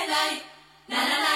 ライライラララ